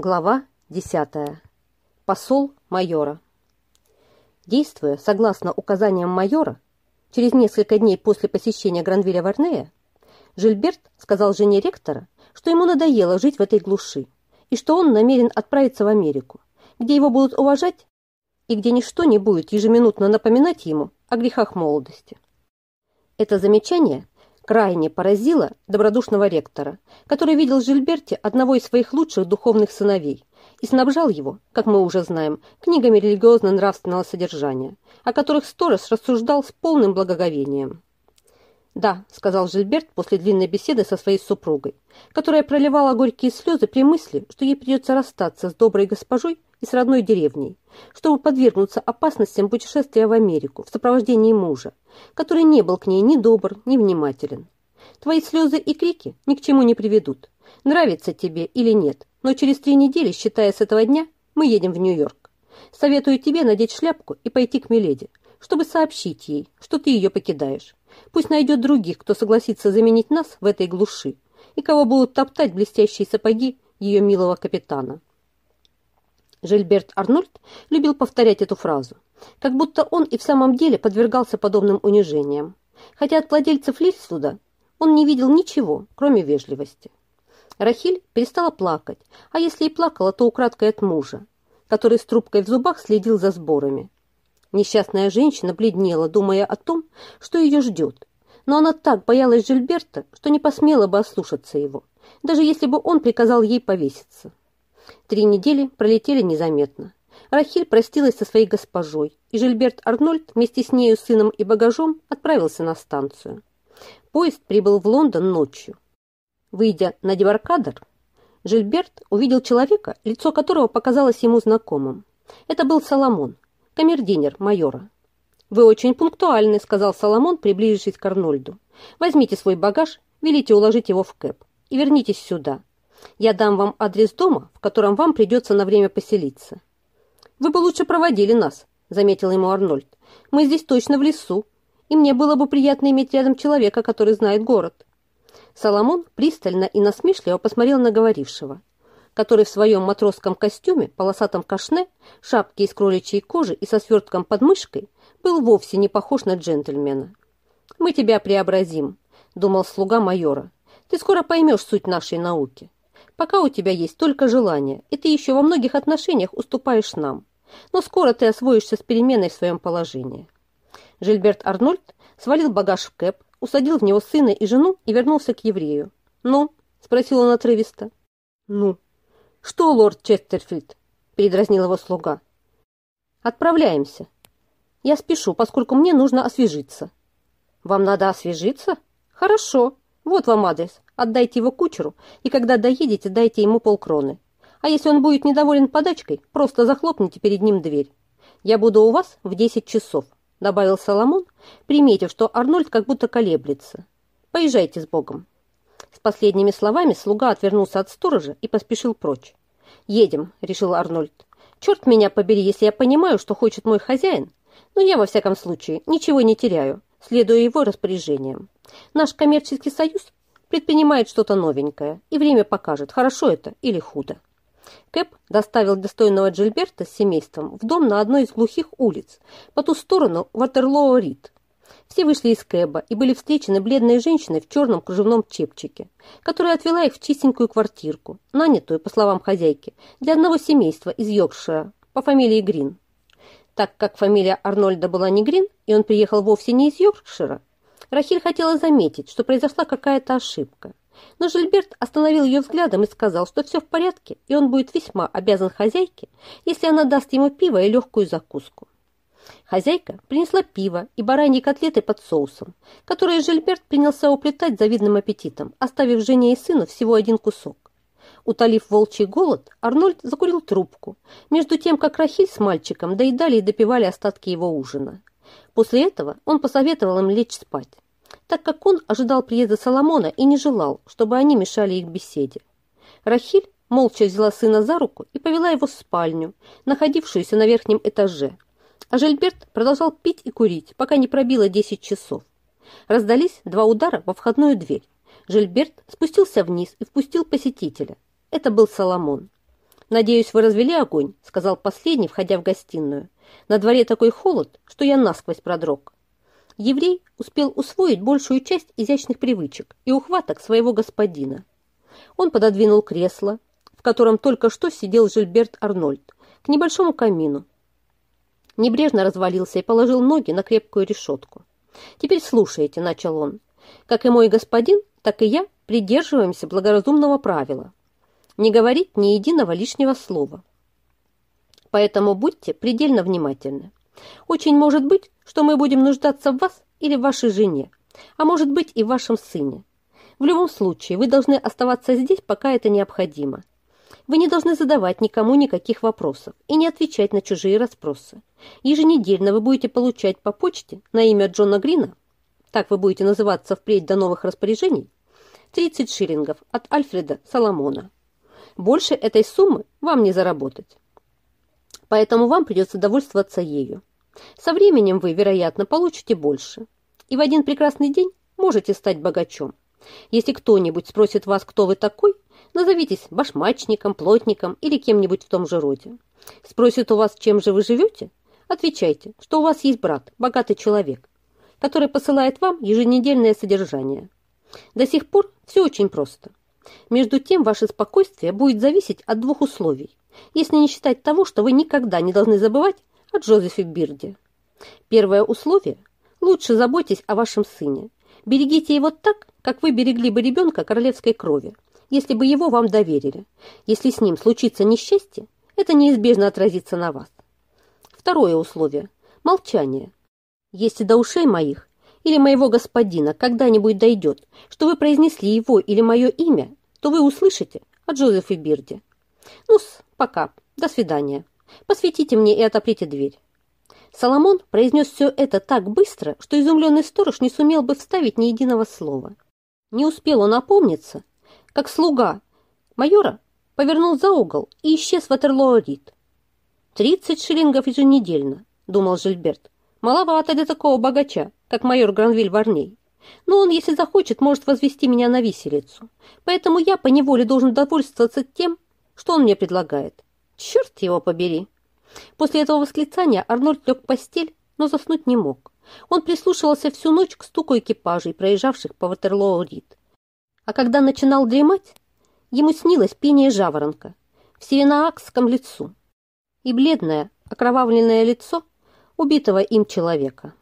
Глава 10. Посол майора. Действуя согласно указаниям майора, через несколько дней после посещения Гранвиля Варнея, Жильберт сказал жене ректора, что ему надоело жить в этой глуши и что он намерен отправиться в Америку, где его будут уважать и где ничто не будет ежеминутно напоминать ему о грехах молодости. Это замечание крайне поразило добродушного ректора, который видел в Жильберте одного из своих лучших духовных сыновей и снабжал его, как мы уже знаем, книгами религиозно-нравственного содержания, о которых сторож рассуждал с полным благоговением. «Да», — сказал Жильберт после длинной беседы со своей супругой, которая проливала горькие слезы при мысли, что ей придется расстаться с доброй госпожой и с родной деревней, чтобы подвергнуться опасностям путешествия в Америку в сопровождении мужа, который не был к ней ни добр, ни внимателен. Твои слезы и крики ни к чему не приведут. Нравится тебе или нет, но через три недели, считая с этого дня, мы едем в Нью-Йорк. Советую тебе надеть шляпку и пойти к Миледи, чтобы сообщить ей, что ты ее покидаешь. Пусть найдет других, кто согласится заменить нас в этой глуши, и кого будут топтать блестящие сапоги ее милого капитана. Жильберт Арнольд любил повторять эту фразу, как будто он и в самом деле подвергался подобным унижениям, хотя от владельцев Лильсуда он не видел ничего, кроме вежливости. Рахиль перестала плакать, а если и плакала, то украдкой от мужа, который с трубкой в зубах следил за сборами. Несчастная женщина бледнела, думая о том, что ее ждет, но она так боялась Жильберта, что не посмела бы ослушаться его, даже если бы он приказал ей повеситься. Три недели пролетели незаметно. Рахиль простилась со своей госпожой, и Жильберт Арнольд вместе с нею, сыном и багажом отправился на станцию. Поезд прибыл в Лондон ночью. Выйдя на дебаркадер, Жильберт увидел человека, лицо которого показалось ему знакомым. Это был Соломон, камердинер майора. «Вы очень пунктуальны», — сказал Соломон, приближившись к Арнольду. «Возьмите свой багаж, велите уложить его в кэп и вернитесь сюда. Я дам вам адрес дома, в котором вам придется на время поселиться. Вы бы лучше проводили нас, заметил ему Арнольд. Мы здесь точно в лесу, и мне было бы приятно иметь рядом человека, который знает город. Соломон пристально и насмешливо посмотрел на говорившего, который в своем матросском костюме, полосатом кашне, шапке из кроличьей кожи и со свертком под мышкой был вовсе не похож на джентльмена. «Мы тебя преобразим», — думал слуга майора. «Ты скоро поймешь суть нашей науки. Пока у тебя есть только желание, и ты еще во многих отношениях уступаешь нам. Но скоро ты освоишься с переменой в своем положении. Жильберт Арнольд свалил багаж в кэп, усадил в него сына и жену и вернулся к еврею. «Ну?» – спросил он отрывисто. «Ну?» «Что, лорд Честерфилд?» – передразнил его слуга. «Отправляемся. Я спешу, поскольку мне нужно освежиться». «Вам надо освежиться? Хорошо. Вот вам адрес. Отдайте его кучеру, и когда доедете, дайте ему полкроны. А если он будет недоволен подачкой, просто захлопните перед ним дверь. Я буду у вас в 10 часов», — добавил Соломон, приметив, что Арнольд как будто колеблется. «Поезжайте с Богом». С последними словами слуга отвернулся от сторожа и поспешил прочь. «Едем», — решил Арнольд. «Черт меня побери, если я понимаю, что хочет мой хозяин, но я, во всяком случае, ничего не теряю, следуя его распоряжениям. Наш коммерческий союз предпринимает что-то новенькое, и время покажет, хорошо это или худо. Кэп доставил достойного Джильберта с семейством в дом на одной из глухих улиц, по ту сторону Ватерлоо-Рид. Все вышли из Кэба и были встречены бледной женщиной в черном кружевном чепчике, которая отвела их в чистенькую квартирку, нанятую, по словам хозяйки, для одного семейства из Йоркшира по фамилии Грин. Так как фамилия Арнольда была не Грин, и он приехал вовсе не из Йоркшира, Рахиль хотела заметить, что произошла какая-то ошибка. Но Жильберт остановил ее взглядом и сказал, что все в порядке, и он будет весьма обязан хозяйке, если она даст ему пиво и легкую закуску. Хозяйка принесла пиво и бараньи котлеты под соусом, которые Жильберт принялся уплетать завидным аппетитом, оставив жене и сыну всего один кусок. Утолив волчий голод, Арнольд закурил трубку, между тем, как Рахиль с мальчиком доедали и допивали остатки его ужина. После этого он посоветовал им лечь спать, так как он ожидал приезда Соломона и не желал, чтобы они мешали их беседе. Рахиль молча взяла сына за руку и повела его в спальню, находившуюся на верхнем этаже. А Жильберт продолжал пить и курить, пока не пробило 10 часов. Раздались два удара во входную дверь. Жильберт спустился вниз и впустил посетителя. Это был Соломон. «Надеюсь, вы развели огонь», — сказал последний, входя в гостиную. «На дворе такой холод, что я насквозь продрог». Еврей успел усвоить большую часть изящных привычек и ухваток своего господина. Он пододвинул кресло, в котором только что сидел Жильберт Арнольд, к небольшому камину. Небрежно развалился и положил ноги на крепкую решетку. «Теперь слушайте», — начал он. «Как и мой господин, так и я придерживаемся благоразумного правила. Не говорить ни единого лишнего слова. Поэтому будьте предельно внимательны. Очень может быть, что мы будем нуждаться в вас или в вашей жене, а может быть и в вашем сыне. В любом случае, вы должны оставаться здесь, пока это необходимо. Вы не должны задавать никому никаких вопросов и не отвечать на чужие расспросы. Еженедельно вы будете получать по почте на имя Джона Грина, так вы будете называться впредь до новых распоряжений, 30 шиллингов от Альфреда Соломона. Больше этой суммы вам не заработать. Поэтому вам придется довольствоваться ею. Со временем вы, вероятно, получите больше. И в один прекрасный день можете стать богачом. Если кто-нибудь спросит вас, кто вы такой, назовитесь башмачником, плотником или кем-нибудь в том же роде. Спросит у вас, чем же вы живете, отвечайте, что у вас есть брат, богатый человек, который посылает вам еженедельное содержание. До сих пор все очень просто. Между тем, ваше спокойствие будет зависеть от двух условий, если не считать того, что вы никогда не должны забывать о Джозефе Бирде. Первое условие – лучше заботьтесь о вашем сыне. Берегите его так, как вы берегли бы ребенка королевской крови, если бы его вам доверили. Если с ним случится несчастье, это неизбежно отразится на вас. Второе условие – молчание. Если до ушей моих или моего господина когда-нибудь дойдет, что вы произнесли его или мое имя, то вы услышите о Джозефе Бирде. Ну-с, пока, до свидания. Посветите мне и отоприте дверь. Соломон произнес все это так быстро, что изумленный сторож не сумел бы вставить ни единого слова. Не успел он опомниться, как слуга майора повернул за угол и исчез в Ватерлоо-Рид. «Тридцать шиллингов еженедельно», — думал Жильберт. «Маловато для такого богача как майор Гранвиль Варней. Но он, если захочет, может возвести меня на виселицу. Поэтому я поневоле должен довольствоваться тем, что он мне предлагает. Черт его побери!» После этого восклицания Арнольд лег в постель, но заснуть не мог. Он прислушивался всю ночь к стуку экипажей, проезжавших по Ватерлоу-Рид. А когда начинал дремать, ему снилось пение жаворонка в сиренаакском лицу и бледное, окровавленное лицо убитого им человека.